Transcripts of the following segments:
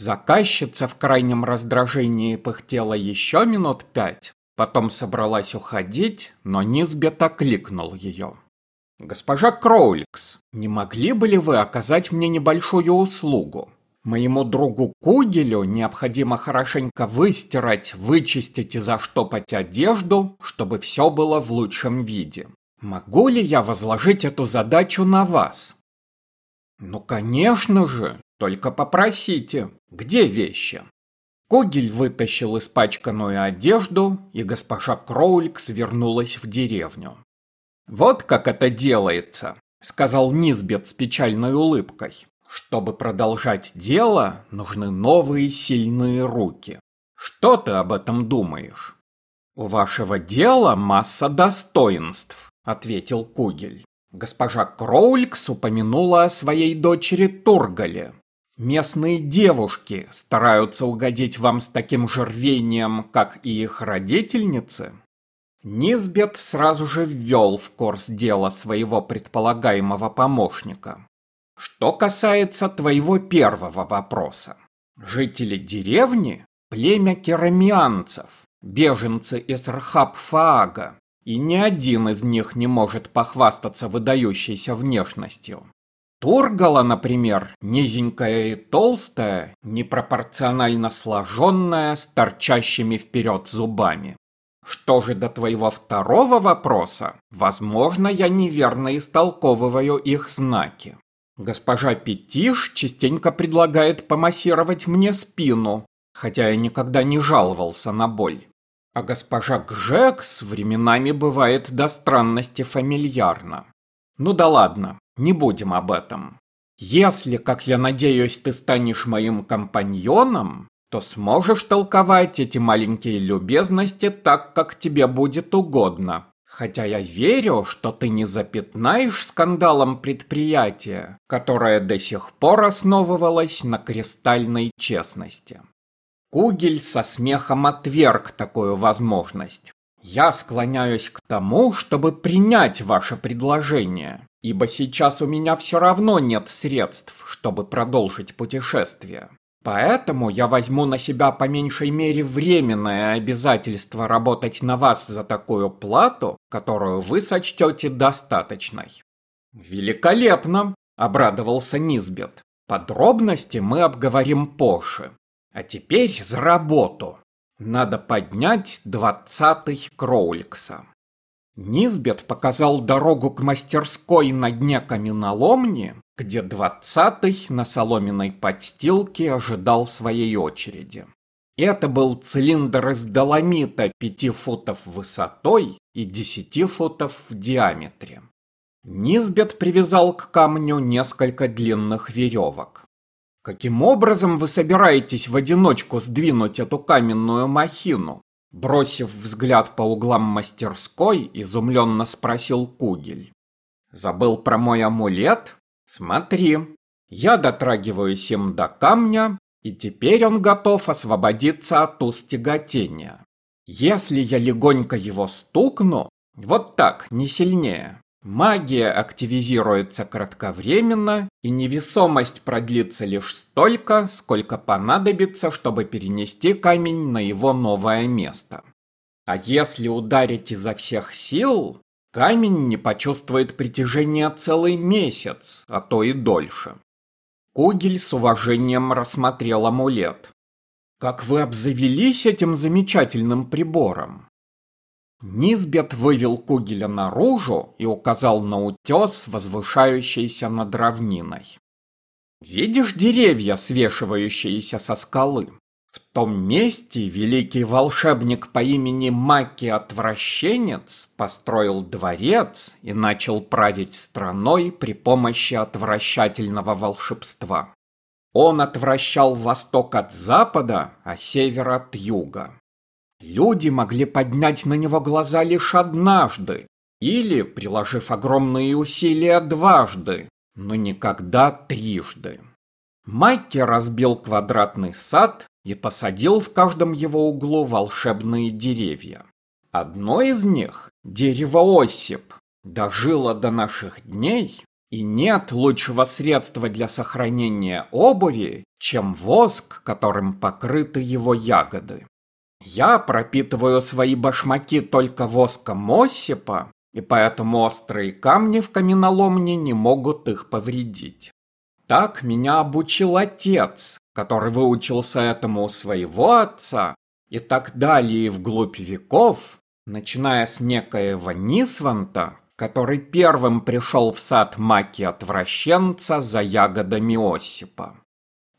Заказчица в крайнем раздражении пыхтела еще минут пять, потом собралась уходить, но Низбет окликнул ее. «Госпожа Кроуликс, не могли бы ли вы оказать мне небольшую услугу? Моему другу Кугелю необходимо хорошенько выстирать, вычистить и заштопать одежду, чтобы все было в лучшем виде. Могу ли я возложить эту задачу на вас?» «Ну, конечно же, только попросите, где вещи?» Когель вытащил испачканную одежду, и госпожа Кроуликс вернулась в деревню. «Вот как это делается», — сказал Низбет с печальной улыбкой. «Чтобы продолжать дело, нужны новые сильные руки. Что ты об этом думаешь?» «У вашего дела масса достоинств», — ответил Кугель. Госпожа Кроуликс упомянула о своей дочери Тургале. Местные девушки стараются угодить вам с таким же рвением, как и их родительницы. Низбет сразу же ввел в курс дела своего предполагаемого помощника. Что касается твоего первого вопроса. Жители деревни – племя керамианцев, беженцы из Рхаб-Фаага, и ни один из них не может похвастаться выдающейся внешностью. Тургала, например, низенькая и толстая, непропорционально сложенная, с торчащими вперед зубами. Что же до твоего второго вопроса, возможно, я неверно истолковываю их знаки. Госпожа Петиш частенько предлагает помассировать мне спину, хотя я никогда не жаловался на боль. А госпожа Гжекс временами бывает до странности фамильярна. Ну да ладно, не будем об этом. Если, как я надеюсь, ты станешь моим компаньоном, то сможешь толковать эти маленькие любезности так, как тебе будет угодно. Хотя я верю, что ты не запятнаешь скандалом предприятия, которое до сих пор основывалось на кристальной честности. Кугель со смехом отверг такую возможность. Я склоняюсь к тому, чтобы принять ваше предложение, ибо сейчас у меня все равно нет средств, чтобы продолжить путешествие. Поэтому я возьму на себя по меньшей мере временное обязательство работать на вас за такую плату, которую вы сочтете достаточной. Великолепно, обрадовался Низбет. Подробности мы обговорим позже. А теперь за работу. Надо поднять двадцатый Кроуликса. Низбет показал дорогу к мастерской на дне каменоломни, где двадцатый на соломенной подстилке ожидал своей очереди. Это был цилиндр из доломита пяти футов высотой и десяти футов в диаметре. Низбет привязал к камню несколько длинных веревок. Каким образом вы собираетесь в одиночку сдвинуть эту каменную махину? Бросив взгляд по углам мастерской, изумленно спросил Кугель. Забыл про мой амулет? Смотри, я дотрагиваюсь им до камня, и теперь он готов освободиться от уст тяготения. Если я легонько его стукну, вот так, не сильнее, Магия активизируется кратковременно, и невесомость продлится лишь столько, сколько понадобится, чтобы перенести камень на его новое место. А если ударить изо всех сил, камень не почувствует притяжения целый месяц, а то и дольше. Кугель с уважением рассмотрел амулет. «Как вы обзавелись этим замечательным прибором?» Низбет вывел Кугеля наружу и указал на утес, возвышающийся над равниной. «Видишь деревья, свешивающиеся со скалы? В том месте великий волшебник по имени Маки Отвращенец построил дворец и начал править страной при помощи отвращательного волшебства. Он отвращал восток от запада, а север от юга. Люди могли поднять на него глаза лишь однажды, или, приложив огромные усилия дважды, но никогда трижды. Майки разбил квадратный сад и посадил в каждом его углу волшебные деревья. Одно из них, дерево Осип, дожило до наших дней И нет лучшего средства для сохранения обуви, чем воск, которым покрыты его ягоды. Я пропитываю свои башмаки только воском осипа, и поэтому острые камни в каменоломне не могут их повредить. Так меня обучил отец, который выучился этому у своего отца, и так далее вглубь веков, начиная с некоего Нисванта, который первым пришел в сад маки отвращенца за ягодами Осипа.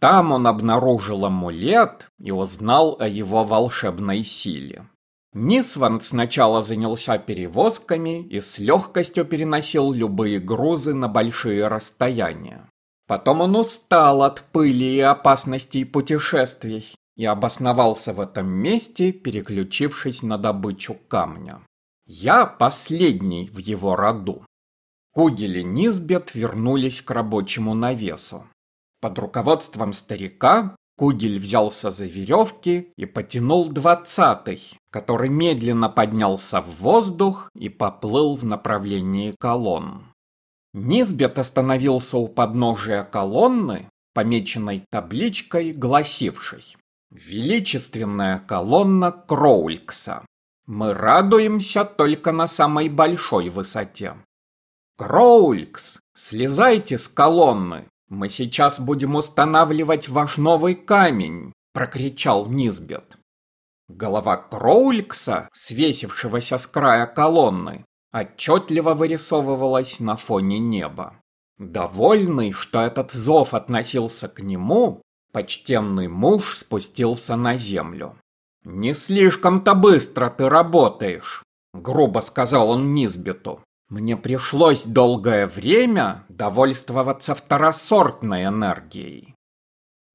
Там он обнаружил амулет и узнал о его волшебной силе. Нисванд сначала занялся перевозками и с легкостью переносил любые грузы на большие расстояния. Потом он устал от пыли и опасностей путешествий и обосновался в этом месте, переключившись на добычу камня. Я последний в его роду. Кугель и Низбет вернулись к рабочему навесу. Под руководством старика Кугель взялся за веревки и потянул двадцатый, который медленно поднялся в воздух и поплыл в направлении колонн. Низбет остановился у подножия колонны, помеченной табличкой, гласившей «Величественная колонна Кроулькса. Мы радуемся только на самой большой высоте». «Кроулькс, слезайте с колонны, мы сейчас будем устанавливать ваш новый камень», — прокричал Низбет. Голова Кроулькса, свесившегося с края колонны, отчетливо вырисовывалась на фоне неба. Довольный, что этот зов относился к нему, почтенный муж спустился на землю. «Не слишком-то быстро ты работаешь», — грубо сказал он Низбету. «Мне пришлось долгое время довольствоваться второсортной энергией».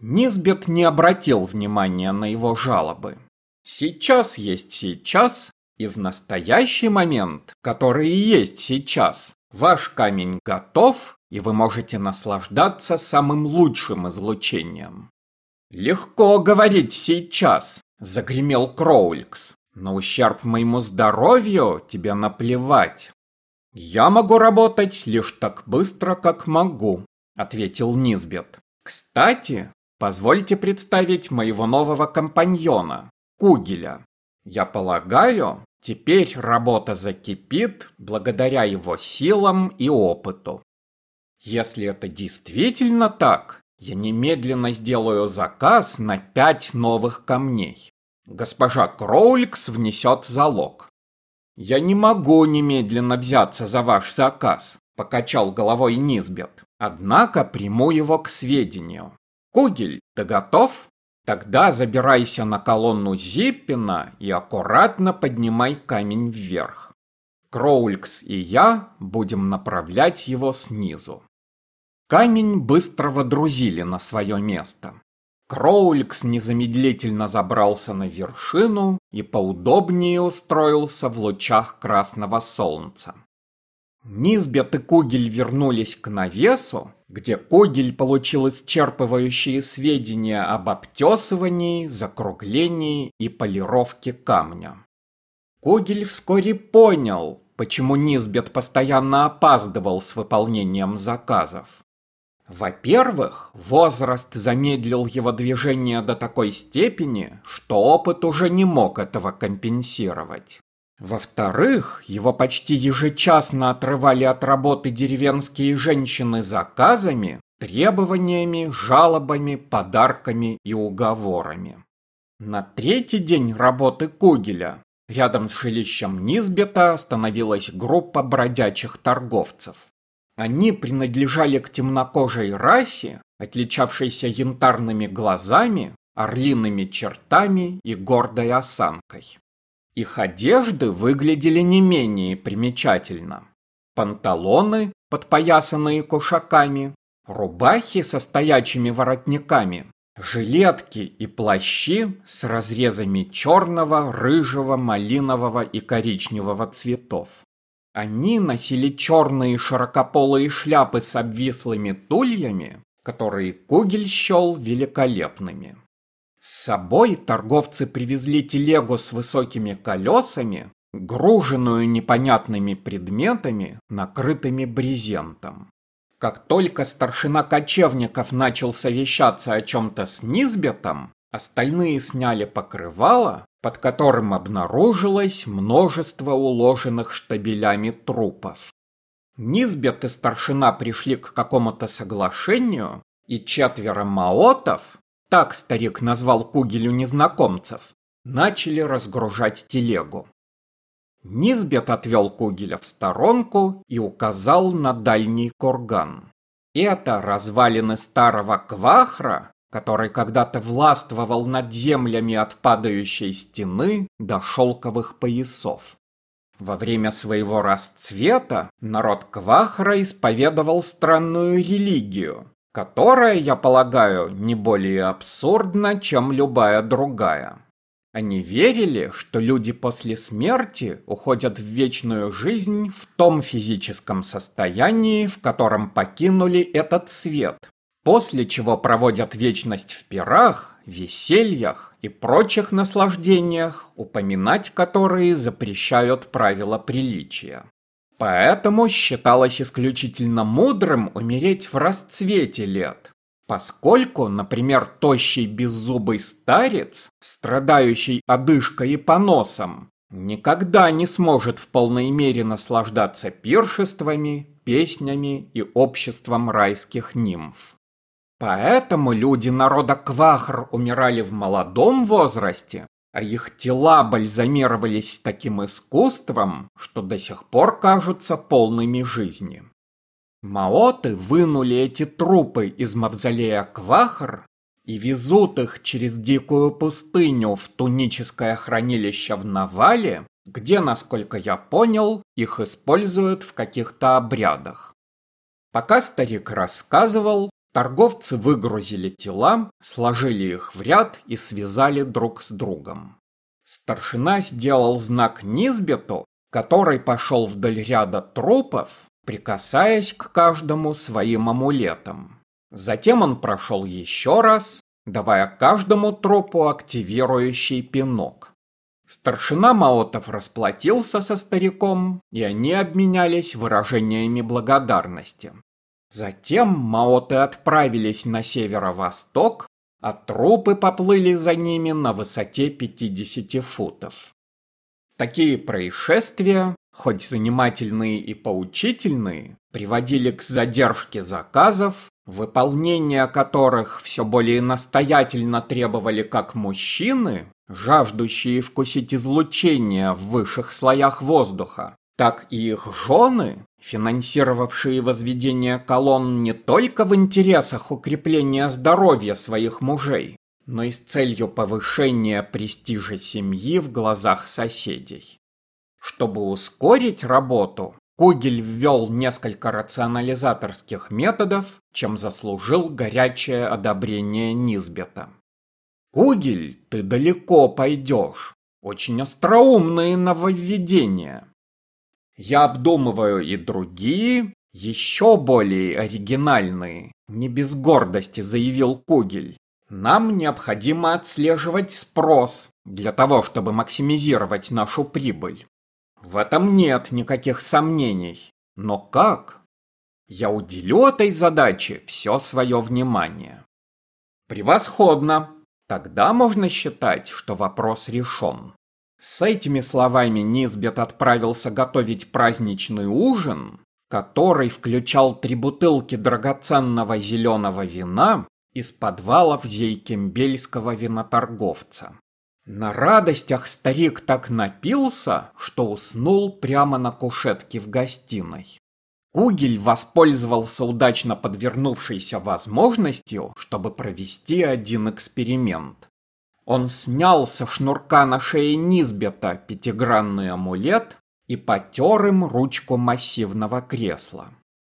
Низбет не обратил внимания на его жалобы. Сейчас есть сейчас, и в настоящий момент, который и есть сейчас, ваш камень готов, и вы можете наслаждаться самым лучшим излучением. «Легко говорить сейчас», — загремел Кроулькс. «На ущерб моему здоровью тебе наплевать». «Я могу работать лишь так быстро, как могу», — ответил Низбет. «Кстати, позвольте представить моего нового компаньона, Кугеля. Я полагаю, теперь работа закипит благодаря его силам и опыту. Если это действительно так, я немедленно сделаю заказ на пять новых камней. Госпожа Кроуликс внесет залог. Я не могу немедленно взяться за ваш заказ, покачал головой Низбет. Однако приму его к сведению. Кугель, ты готов? Тогда забирайся на колонну Зиппина и аккуратно поднимай камень вверх. Кроулькс и я будем направлять его снизу. Камень быстро водрузили на свое место. Кроулькс незамедлительно забрался на вершину и поудобнее устроился в лучах красного солнца. Низбет и Кугель вернулись к навесу, где Когель получил исчерпывающие сведения об обтесывании, закруглении и полировке камня. Когель вскоре понял, почему Низбет постоянно опаздывал с выполнением заказов. Во-первых, возраст замедлил его движение до такой степени, что опыт уже не мог этого компенсировать. Во-вторых, его почти ежечасно отрывали от работы деревенские женщины заказами, требованиями, жалобами, подарками и уговорами. На третий день работы Кугеля рядом с жилищем Низбета остановилась группа бродячих торговцев. Они принадлежали к темнокожей расе, отличавшейся янтарными глазами, орлиными чертами и гордой осанкой. Их одежды выглядели не менее примечательно. Панталоны, подпоясанные кушаками, рубахи со стоячими воротниками, жилетки и плащи с разрезами черного, рыжего, малинового и коричневого цветов. Они носили черные широкополые шляпы с обвислыми тульями, которые Кугель счел великолепными. С собой торговцы привезли телегу с высокими колесами, груженную непонятными предметами, накрытыми брезентом. Как только старшина кочевников начал совещаться о чем-то с Низбетом, остальные сняли покрывало, под которым обнаружилось множество уложенных штабелями трупов. Низбет и старшина пришли к какому-то соглашению, и четверо маотов, так старик назвал кугелю незнакомцев, начали разгружать телегу. Низбет отвел Кугеля в сторонку и указал на дальний курган. Это развалины старого Квахра, который когда-то властвовал над землями от падающей стены до шелковых поясов. Во время своего расцвета народ Квахра исповедовал странную религию, которая, я полагаю, не более абсурдна, чем любая другая. Они верили, что люди после смерти уходят в вечную жизнь в том физическом состоянии, в котором покинули этот свет, после чего проводят вечность в пирах, весельях и прочих наслаждениях, упоминать которые запрещают правила приличия. Поэтому считалось исключительно мудрым умереть в расцвете лет, Поскольку, например, тощий беззубый старец, страдающий одышкой и поносом, никогда не сможет в полной мере наслаждаться пиршествами, песнями и обществом райских нимф. Поэтому люди народа Квахр умирали в молодом возрасте, а их тела бальзамировались таким искусством, что до сих пор кажутся полными жизни. Маоты вынули эти трупы из мавзолея Квахр и везут их через дикую пустыню в туническое хранилище в Навале, где, насколько я понял, их используют в каких-то обрядах. Пока старик рассказывал, торговцы выгрузили тела, сложили их в ряд и связали друг с другом. Старшина сделал знак Низбету, который пошел вдоль ряда трупов прикасаясь к каждому своим амулетом. Затем он прошел еще раз, давая каждому трупу активирующий пинок. Старшина Маотов расплатился со стариком, и они обменялись выражениями благодарности. Затем Маоты отправились на северо-восток, а трупы поплыли за ними на высоте 50 футов. Такие происшествия хоть занимательные и поучительные, приводили к задержке заказов, выполнение которых все более настоятельно требовали как мужчины, жаждущие вкусить излучения в высших слоях воздуха, так и их жены, финансировавшие возведение колонн не только в интересах укрепления здоровья своих мужей, но и с целью повышения престижа семьи в глазах соседей. Чтобы ускорить работу, Кугель ввел несколько рационализаторских методов, чем заслужил горячее одобрение Низбета. «Кугель, ты далеко пойдешь. Очень остроумные нововведения. Я обдумываю и другие, еще более оригинальные, не без гордости заявил Кугель. Нам необходимо отслеживать спрос для того, чтобы максимизировать нашу прибыль. В этом нет никаких сомнений. Но как? Я уделю этой задаче все свое внимание. Превосходно. Тогда можно считать, что вопрос решен. С этими словами Низбет отправился готовить праздничный ужин, который включал три бутылки драгоценного зеленого вина из подвалов зейкембельского виноторговца. На радостях старик так напился, что уснул прямо на кушетке в гостиной. Кугель воспользовался удачно подвернувшейся возможностью, чтобы провести один эксперимент. Он снял со шнурка на шее Низбета пятигранный амулет и потер им ручку массивного кресла.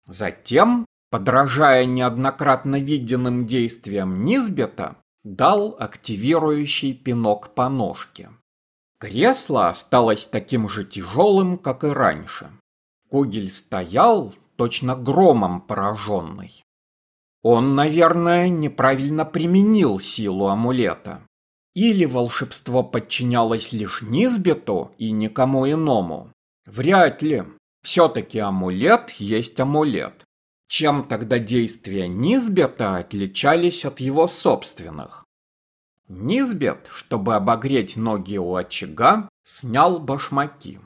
Затем, подражая неоднократно виденным действиям Низбета, дал активирующий пинок по ножке. Кресло осталось таким же тяжелым, как и раньше. Кугель стоял, точно громом пораженный. Он, наверное, неправильно применил силу амулета. Или волшебство подчинялось лишь Низбету и никому иному. Вряд ли. Все-таки амулет есть амулет. Чем тогда действия Низбета отличались от его собственных? Низбет, чтобы обогреть ноги у очага, снял башмаки.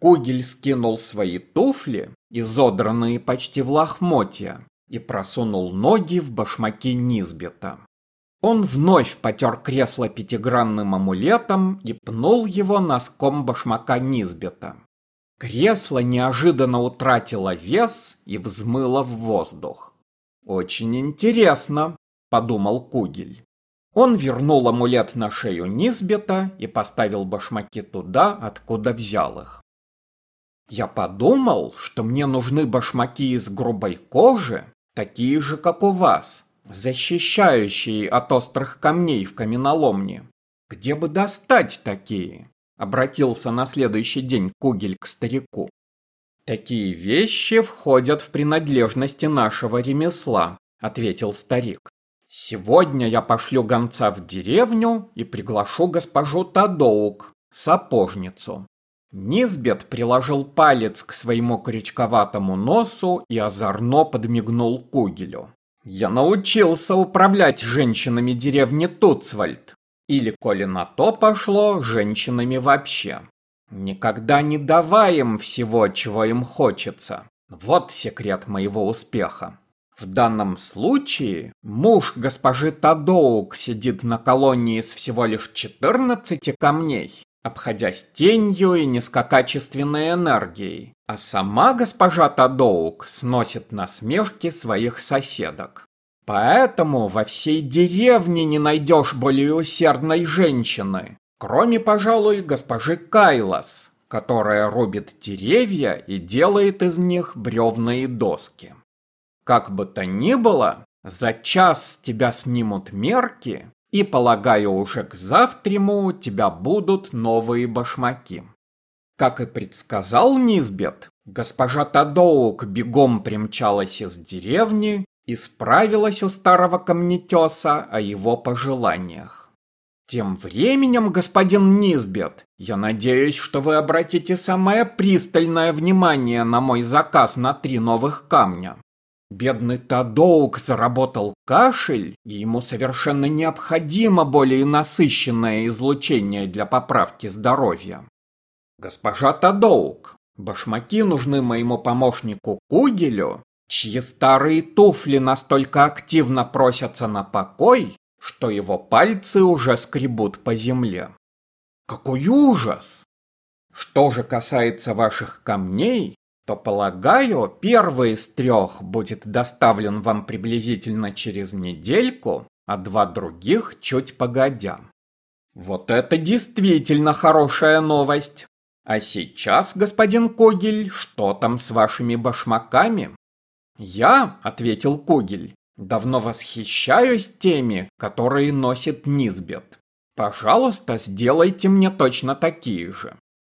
Кугель скинул свои туфли, изодранные почти в лохмотья, и просунул ноги в башмаки Низбета. Он вновь потер кресло пятигранным амулетом и пнул его носком башмака Низбета. Кресло неожиданно утратило вес и взмыло в воздух. «Очень интересно», — подумал Кугель. Он вернул амулет на шею Низбета и поставил башмаки туда, откуда взял их. Я подумал, что мне нужны башмаки из грубой кожи, такие же, как у вас, защищающие от острых камней в каменоломне. Где бы достать такие? Обратился на следующий день Кугель к старику. Такие вещи входят в принадлежности нашего ремесла, ответил старик. Сегодня я пошлю гонца в деревню и приглашу госпожу Тадоук, сапожницу. Низбет приложил палец к своему крючковатому носу и озорно подмигнул Кугелю. «Я научился управлять женщинами деревни Туцвальд. Или, коли на то пошло, женщинами вообще. Никогда не давай им всего, чего им хочется. Вот секрет моего успеха. В данном случае муж госпожи Тадоук сидит на колонии из всего лишь 14 камней, обходясь тенью и низкокачественной энергией, а сама госпожа Тадоук сносит насмешки своих соседок. Поэтому во всей деревне не найдешь более усердной женщины, кроме, пожалуй, госпожи Кайлас, которая рубит деревья и делает из них бревна и доски. Как бы то ни было, за час тебя снимут мерки, и, полагаю, уже к завтраму у тебя будут новые башмаки. Как и предсказал Низбет, госпожа Тадоук бегом примчалась из деревни и справилась у старого камнетеса о его пожеланиях. Тем временем, господин Низбет, я надеюсь, что вы обратите самое пристальное внимание на мой заказ на три новых камня. Бедный Тадоук заработал кашель, и ему совершенно необходимо более насыщенное излучение для поправки здоровья. Госпожа Тадоук, башмаки нужны моему помощнику Кугелю, чьи старые туфли настолько активно просятся на покой, что его пальцы уже скребут по земле. Какой ужас! Что же касается ваших камней, то, полагаю, первый из трех будет доставлен вам приблизительно через недельку, а два других чуть погодя. Вот это действительно хорошая новость. А сейчас, господин Когель, что там с вашими башмаками? Я, ответил Когель, давно восхищаюсь теми, которые носит Низбет. Пожалуйста, сделайте мне точно такие же.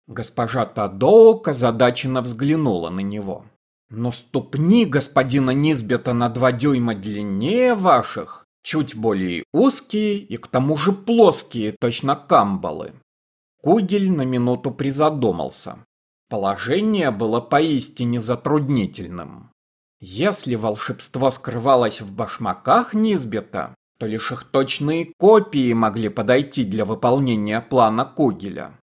Госпожа Тадоук озадаченно взглянула на него. «Но ступни господина Низбета на два дюйма длиннее ваших, чуть более узкие и к тому же плоские, точно камбалы». Кугель на минуту призадумался. Положение было поистине затруднительным. Если волшебство скрывалось в башмаках Низбета, то лишь их точные копии могли подойти для выполнения плана Кугеля.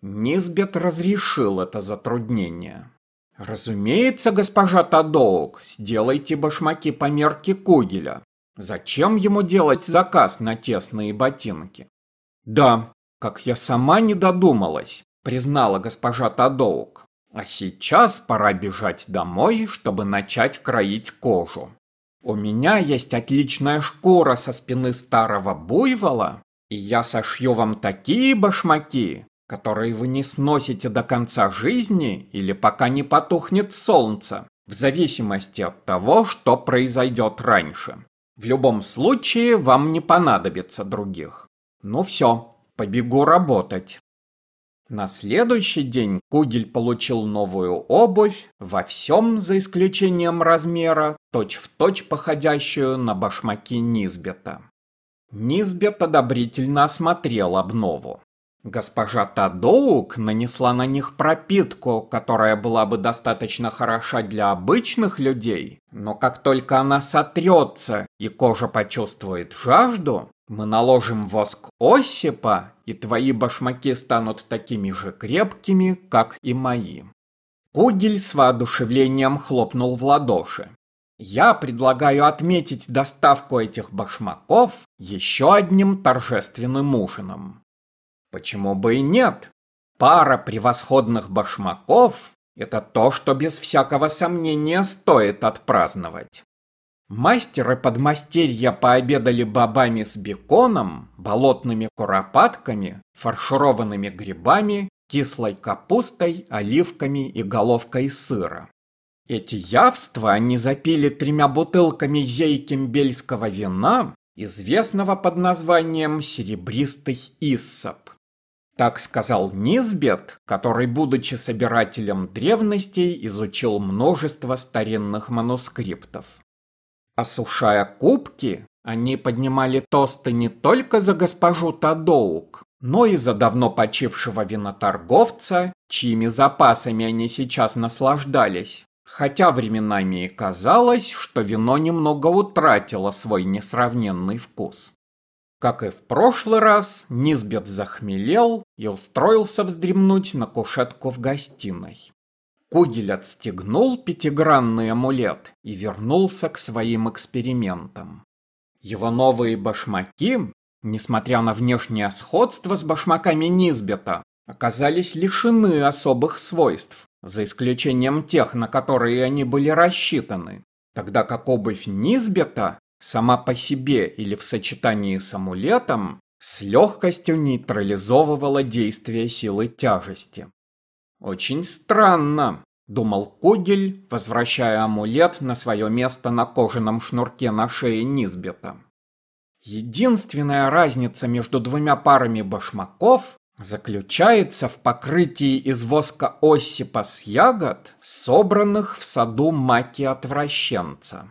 Низбет разрешил это затруднение. «Разумеется, госпожа Тадоук, сделайте башмаки по мерке Кугеля. Зачем ему делать заказ на тесные ботинки?» «Да, как я сама не додумалась», признала госпожа Тадоук. «А сейчас пора бежать домой, чтобы начать кроить кожу. У меня есть отличная шкура со спины старого буйвола, и я сошью вам такие башмаки, которые вы не сносите до конца жизни или пока не потухнет солнце, в зависимости от того, что произойдет раньше. В любом случае вам не понадобится других. Ну все, побегу работать. На следующий день Кугель получил новую обувь, во всем, за исключением размера, точь-в-точь точь походящую на башмаки Низбета. Низбет одобрительно осмотрел обнову. Госпожа Тадоук нанесла на них пропитку, которая была бы достаточно хороша для обычных людей, но как только она сотрется и кожа почувствует жажду, мы наложим воск Осипа, и твои башмаки станут такими же крепкими, как и мои. Кугель с воодушевлением хлопнул в ладоши. Я предлагаю отметить доставку этих башмаков еще одним торжественным ужином. Почему бы и нет? Пара превосходных башмаков – это то, что без всякого сомнения стоит отпраздновать. Мастеры подмастерья пообедали бобами с беконом, болотными куропатками, фаршированными грибами, кислой капустой, оливками и головкой сыра. Эти явства они запили тремя бутылками зейкембельского вина, известного под названием «серебристый иссоп». Так сказал Низбет, который, будучи собирателем древностей, изучил множество старинных манускриптов. Осушая кубки, они поднимали тосты не только за госпожу Тадоук, но и за давно почившего виноторговца, чьими запасами они сейчас наслаждались, хотя временами и казалось, что вино немного утратило свой несравненный вкус. Как и в прошлый раз, Низбет захмелел и устроился вздремнуть на кушетку в гостиной. Кугель отстегнул пятигранный амулет и вернулся к своим экспериментам. Его новые башмаки, несмотря на внешнее сходство с башмаками Низбета, оказались лишены особых свойств, за исключением тех, на которые они были рассчитаны, тогда как обувь Низбета сама по себе или в сочетании с амулетом с легкостью нейтрализовывала действие силы тяжести. «Очень странно», — думал Кугель, возвращая амулет на свое место на кожаном шнурке на шее Низбета. Единственная разница между двумя парами башмаков заключается в покрытии из воска осипа с ягод, собранных в саду маки-отвращенца.